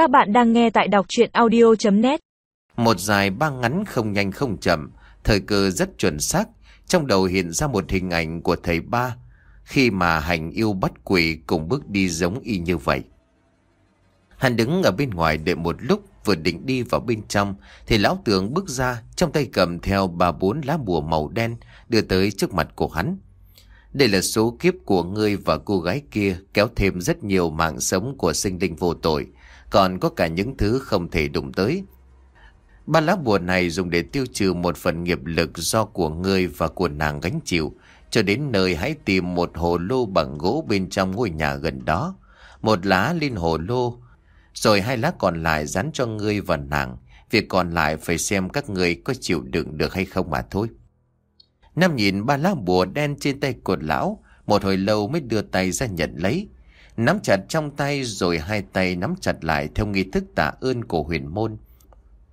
Các bạn đang nghe tại đọc chuyện audio.net Một dài ba ngắn không nhanh không chậm, thời cơ rất chuẩn xác. Trong đầu hiện ra một hình ảnh của thầy ba khi mà hành yêu bắt quỷ cùng bước đi giống y như vậy. Hắn đứng ở bên ngoài đợi một lúc vừa định đi vào bên trong thì lão tướng bước ra trong tay cầm theo ba bốn lá bùa màu đen đưa tới trước mặt của hắn. Đây là số kiếp của ngươi và cô gái kia kéo thêm rất nhiều mạng sống của sinh linh vô tội, còn có cả những thứ không thể đụng tới. Ba lá bùa này dùng để tiêu trừ một phần nghiệp lực do của ngươi và của nàng gánh chịu, cho đến nơi hãy tìm một hồ lô bằng gỗ bên trong ngôi nhà gần đó. Một lá lên hồ lô, rồi hai lá còn lại dán cho ngươi và nàng. Việc còn lại phải xem các ngươi có chịu đựng được hay không mà thôi. Nam nhìn ba lá bùa đen trên tay cột lão, một hồi lâu mới đưa tay ra nhận lấy. Nắm chặt trong tay rồi hai tay nắm chặt lại theo nghi thức tạ ơn của huyền môn.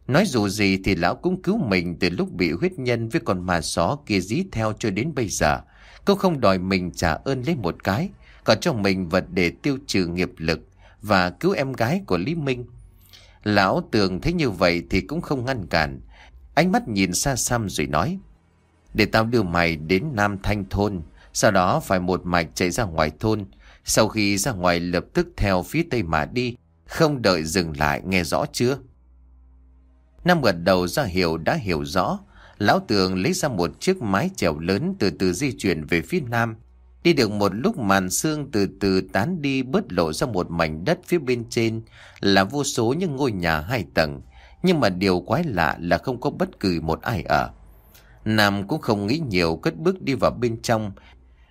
Nói dù gì thì lão cũng cứu mình từ lúc bị huyết nhân với con ma só kia dí theo cho đến bây giờ. Câu không đòi mình trả ơn lấy một cái, còn cho mình vật để tiêu trừ nghiệp lực và cứu em gái của Lý Minh. Lão tường thấy như vậy thì cũng không ngăn cản. Ánh mắt nhìn xa xăm rồi nói. Để tao đưa mày đến Nam Thanh Thôn, sau đó phải một mạch chạy ra ngoài thôn. Sau khi ra ngoài lập tức theo phía tây mà đi, không đợi dừng lại nghe rõ chưa? Nam gật đầu ra hiểu đã hiểu rõ. Lão tường lấy ra một chiếc mái chèo lớn từ từ di chuyển về phía nam. Đi được một lúc màn sương từ từ tán đi bớt lộ ra một mảnh đất phía bên trên là vô số những ngôi nhà hai tầng. Nhưng mà điều quái lạ là không có bất cứ một ai ở. Nam cũng không nghĩ nhiều cất bước đi vào bên trong.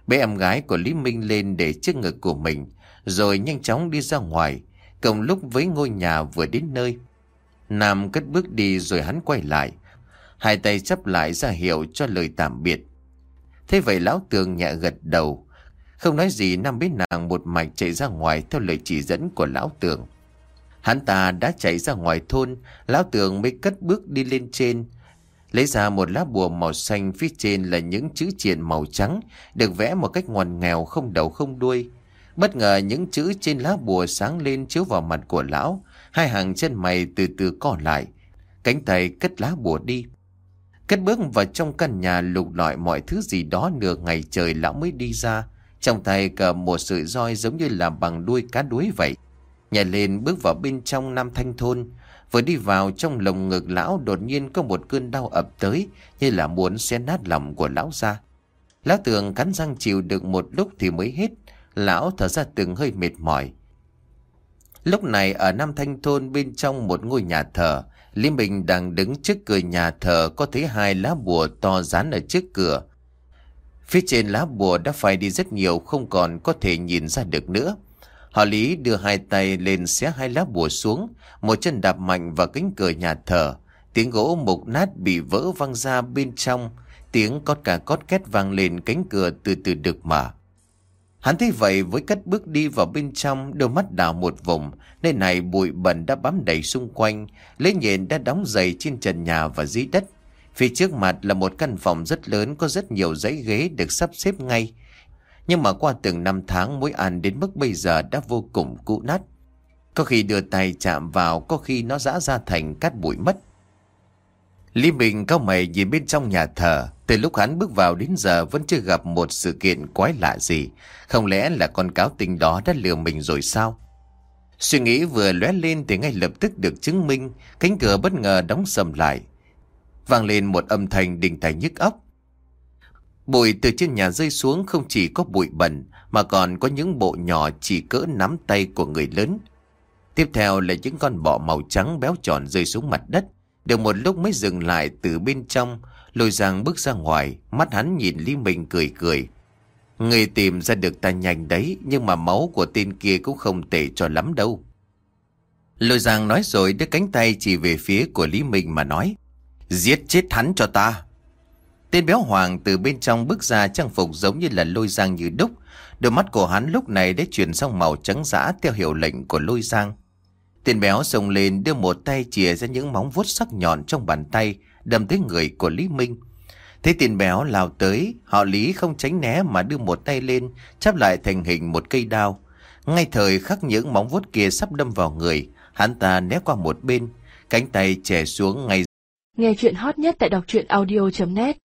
Bế em gái của Lý Minh lên để trước ngực của mình. Rồi nhanh chóng đi ra ngoài. Cùng lúc với ngôi nhà vừa đến nơi. Nam cất bước đi rồi hắn quay lại. Hai tay chấp lại ra hiệu cho lời tạm biệt. Thế vậy lão tường nhẹ gật đầu. Không nói gì Nam biết nàng một mạch chạy ra ngoài theo lời chỉ dẫn của lão tường. Hắn ta đã chạy ra ngoài thôn, lão tường mới cất bước đi lên trên. Lấy ra một lá bùa màu xanh phía trên là những chữ triện màu trắng, được vẽ một cách ngoằn nghèo không đầu không đuôi. Bất ngờ những chữ trên lá bùa sáng lên chiếu vào mặt của lão, hai hàng chân mày từ từ co lại, cánh tay cất lá bùa đi. Cất bước vào trong căn nhà lục lọi mọi thứ gì đó nửa ngày trời lão mới đi ra. Trong tay cầm một sợi roi giống như là bằng đuôi cá đuối vậy. Nhảy lên bước vào bên trong Nam Thanh Thôn. Vừa đi vào trong lồng ngực lão đột nhiên có một cơn đau ập tới như là muốn xé nát lòng của lão ra. Lão tường cắn răng chịu được một lúc thì mới hết. Lão thở ra từng hơi mệt mỏi. Lúc này ở Nam Thanh Thôn bên trong một ngôi nhà thờ, Lý Minh đang đứng trước cửa nhà thờ có thấy hai lá bùa to dán ở trước cửa. Phía trên lá bùa đã phai đi rất nhiều không còn có thể nhìn ra được nữa. Họ Lý đưa hai tay lên xé hai lá bùa xuống, một chân đạp mạnh vào cánh cửa nhà thờ. Tiếng gỗ mục nát bị vỡ văng ra bên trong, tiếng cót cả cót két vang lên cánh cửa từ từ được mở. Hắn thấy vậy với cất bước đi vào bên trong, đôi mắt đảo một vùng, nơi này bụi bẩn đã bám đầy xung quanh, lấy nhện đã đóng dày trên trần nhà và dưới đất. Phía trước mặt là một căn phòng rất lớn có rất nhiều dãy ghế được sắp xếp ngay. Nhưng mà qua từng năm tháng mối ăn đến mức bây giờ đã vô cùng cũ nát. Có khi đưa tay chạm vào, có khi nó rã ra thành cát bụi mất. Lý Bình cao mày nhìn bên trong nhà thờ, từ lúc hắn bước vào đến giờ vẫn chưa gặp một sự kiện quái lạ gì. Không lẽ là con cáo tình đó đã lừa mình rồi sao? Suy nghĩ vừa lóe lên thì ngay lập tức được chứng minh, cánh cửa bất ngờ đóng sầm lại. Vang lên một âm thanh đình tài nhức óc. Bụi từ trên nhà rơi xuống không chỉ có bụi bẩn, mà còn có những bộ nhỏ chỉ cỡ nắm tay của người lớn. Tiếp theo là những con bọ màu trắng béo tròn rơi xuống mặt đất. Được một lúc mới dừng lại từ bên trong, lôi giang bước ra ngoài, mắt hắn nhìn Lý Minh cười cười. Người tìm ra được ta nhanh đấy, nhưng mà máu của tên kia cũng không tệ cho lắm đâu. Lôi giang nói rồi đưa cánh tay chỉ về phía của Lý Minh mà nói. Giết chết hắn cho ta. Tên béo hoàng từ bên trong bước ra trang phục giống như là lôi giang như đúc. Đôi mắt của hắn lúc này đã chuyển sang màu trắng dã theo hiệu lệnh của lôi giang. Tên béo sông lên đưa một tay chìa ra những móng vuốt sắc nhọn trong bàn tay, đâm tới người của Lý Minh. Thế tên béo lao tới, họ Lý không tránh né mà đưa một tay lên, chắp lại thành hình một cây đao. Ngay thời khắc những móng vuốt kia sắp đâm vào người, Hắn ta né qua một bên, cánh tay chè xuống ngay Nghe chuyện hot nhất tại đọc truyện audio.net